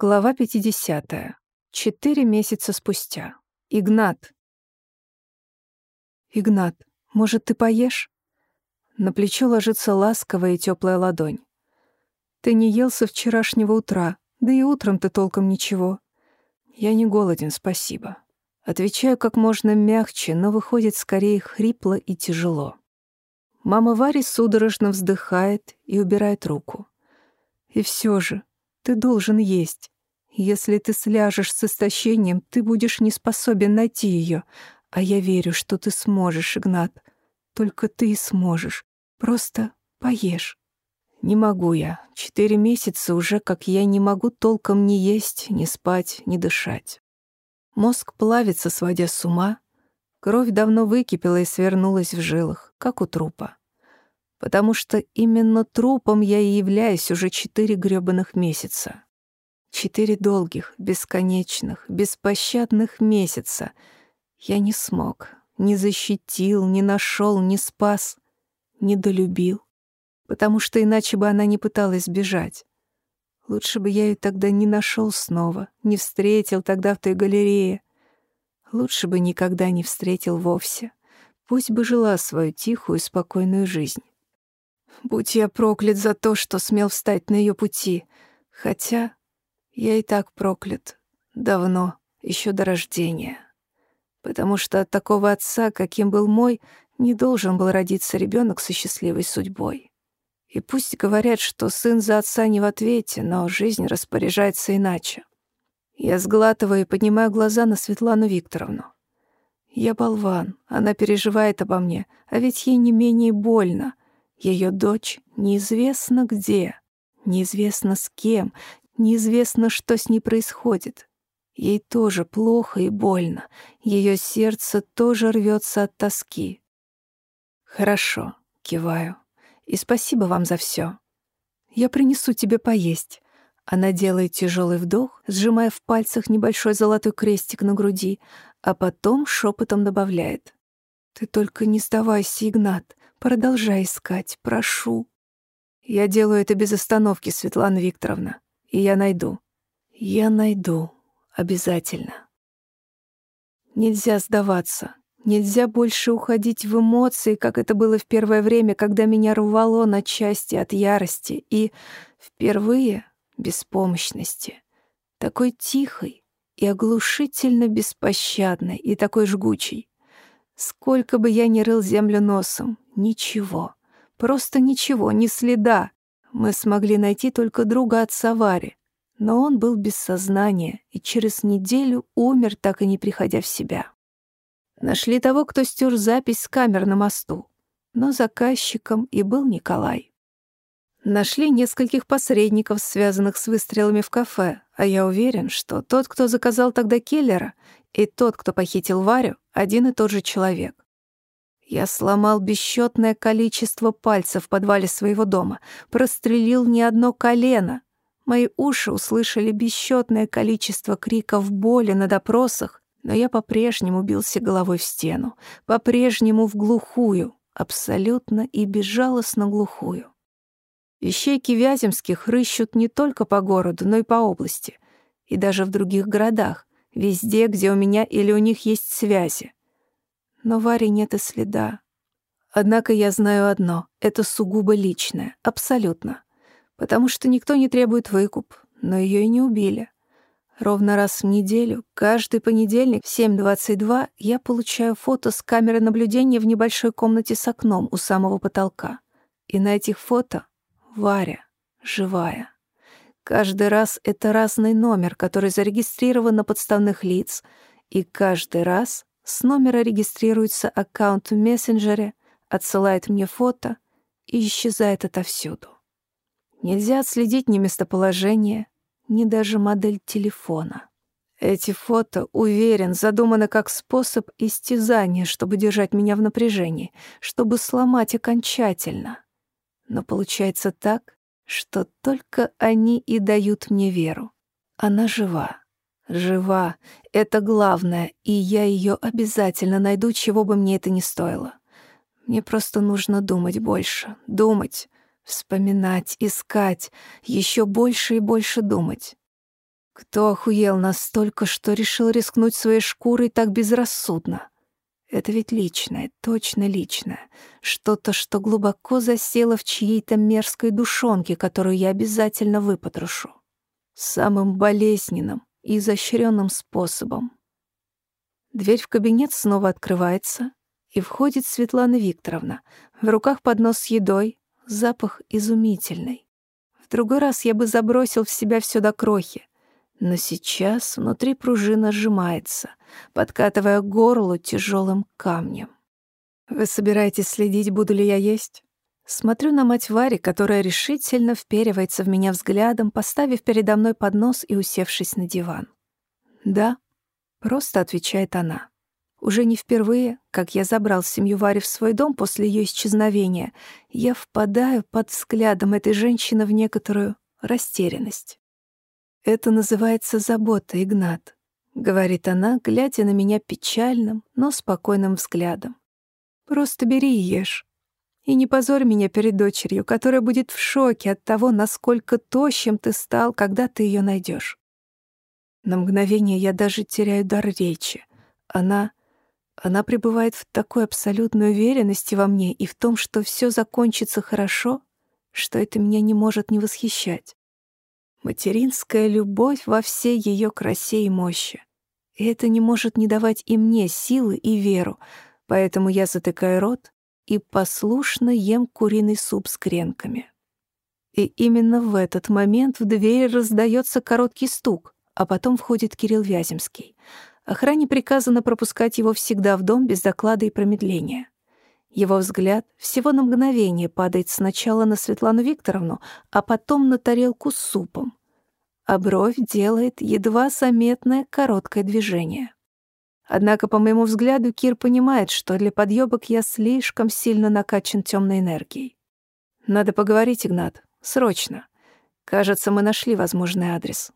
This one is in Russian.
Глава 50. Четыре месяца спустя. Игнат. «Игнат, может, ты поешь?» На плечо ложится ласковая и теплая ладонь. «Ты не ел со вчерашнего утра, да и утром ты толком ничего». «Я не голоден, спасибо». Отвечаю как можно мягче, но выходит скорее хрипло и тяжело. Мама Вари судорожно вздыхает и убирает руку. И все же, ты должен есть. Если ты сляжешь с истощением, ты будешь не способен найти ее. А я верю, что ты сможешь, Игнат. Только ты сможешь. Просто поешь. Не могу я. Четыре месяца уже, как я не могу толком ни есть, ни спать, ни дышать. Мозг плавится, сводя с ума. Кровь давно выкипела и свернулась в жилах, как у трупа потому что именно трупом я и являюсь уже четыре грёбаных месяца. Четыре долгих, бесконечных, беспощадных месяца. Я не смог, не защитил, не нашел, не спас, не долюбил, потому что иначе бы она не пыталась бежать. Лучше бы я ее тогда не нашел снова, не встретил тогда в той галерее. Лучше бы никогда не встретил вовсе. Пусть бы жила свою тихую, спокойную жизнь. Будь я проклят за то, что смел встать на ее пути. Хотя я и так проклят. Давно, еще до рождения. Потому что от такого отца, каким был мой, не должен был родиться ребенок со счастливой судьбой. И пусть говорят, что сын за отца не в ответе, но жизнь распоряжается иначе. Я сглатываю и поднимаю глаза на Светлану Викторовну. Я болван, она переживает обо мне, а ведь ей не менее больно — ее дочь неизвестно где, неизвестно с кем, неизвестно, что с ней происходит. Ей тоже плохо и больно, ее сердце тоже рвется от тоски. «Хорошо», — киваю, — «и спасибо вам за все. Я принесу тебе поесть». Она делает тяжелый вдох, сжимая в пальцах небольшой золотой крестик на груди, а потом шепотом добавляет. «Ты только не сдавайся, Игнат. Продолжай искать, прошу. Я делаю это без остановки, Светлана Викторовна. И я найду. Я найду. Обязательно. Нельзя сдаваться. Нельзя больше уходить в эмоции, как это было в первое время, когда меня рвало на части от ярости и впервые беспомощности. Такой тихой и оглушительно беспощадной и такой жгучей. Сколько бы я ни рыл землю носом, ничего. Просто ничего, ни следа. Мы смогли найти только друга отца Вари. Но он был без сознания и через неделю умер, так и не приходя в себя. Нашли того, кто стер запись с камер на мосту. Но заказчиком и был Николай. Нашли нескольких посредников, связанных с выстрелами в кафе, а я уверен, что тот, кто заказал тогда киллера, и тот, кто похитил Варю, один и тот же человек. Я сломал бесчетное количество пальцев в подвале своего дома, прострелил не одно колено. Мои уши услышали бесчетное количество криков боли на допросах, но я по-прежнему бился головой в стену, по-прежнему в глухую, абсолютно и безжалостно глухую. Ищейки Вяземских рыщут не только по городу, но и по области, и даже в других городах, везде, где у меня или у них есть связи. Но Варе нет и следа. Однако я знаю одно — это сугубо личное, абсолютно. Потому что никто не требует выкуп, но ее и не убили. Ровно раз в неделю, каждый понедельник в 7.22 я получаю фото с камеры наблюдения в небольшой комнате с окном у самого потолка. И на этих фото Варя, живая. Каждый раз это разный номер, который зарегистрирован на подставных лиц, и каждый раз с номера регистрируется аккаунт в мессенджере, отсылает мне фото и исчезает отовсюду. Нельзя отследить ни местоположение, ни даже модель телефона. Эти фото, уверен, задуманы как способ истязания, чтобы держать меня в напряжении, чтобы сломать окончательно. Но получается так, что только они и дают мне веру. Она жива. Жива. Это главное, и я ее обязательно найду, чего бы мне это ни стоило. Мне просто нужно думать больше, думать, вспоминать, искать, еще больше и больше думать. Кто охуел настолько, что решил рискнуть своей шкурой так безрассудно? Это ведь личное, точно личное. Что-то, что глубоко засело в чьей-то мерзкой душонке, которую я обязательно выпотрошу. Самым болезненным и изощренным способом. Дверь в кабинет снова открывается, и входит Светлана Викторовна. В руках поднос с едой, запах изумительный. В другой раз я бы забросил в себя все до крохи. Но сейчас внутри пружина сжимается, подкатывая к горлу тяжелым камнем. «Вы собираетесь следить, буду ли я есть?» Смотрю на мать Вари, которая решительно вперивается в меня взглядом, поставив передо мной поднос и усевшись на диван. «Да», — просто отвечает она. Уже не впервые, как я забрал семью Вари в свой дом после ее исчезновения, я впадаю под взглядом этой женщины в некоторую растерянность. «Это называется забота, Игнат», — говорит она, глядя на меня печальным, но спокойным взглядом. «Просто бери и ешь. И не позорь меня перед дочерью, которая будет в шоке от того, насколько тощим ты стал, когда ты ее найдешь. На мгновение я даже теряю дар речи. Она она пребывает в такой абсолютной уверенности во мне и в том, что все закончится хорошо, что это меня не может не восхищать. Материнская любовь во всей ее красе и мощи. И это не может не давать и мне силы и веру, поэтому я затыкаю рот и послушно ем куриный суп с гренками. И именно в этот момент в дверь раздается короткий стук, а потом входит Кирилл Вяземский — Охране приказано пропускать его всегда в дом без доклада и промедления. Его взгляд всего на мгновение падает сначала на Светлану Викторовну, а потом на тарелку с супом. А бровь делает едва заметное короткое движение. Однако, по моему взгляду, Кир понимает, что для подъёбок я слишком сильно накачан темной энергией. Надо поговорить, Игнат. Срочно. Кажется, мы нашли возможный адрес.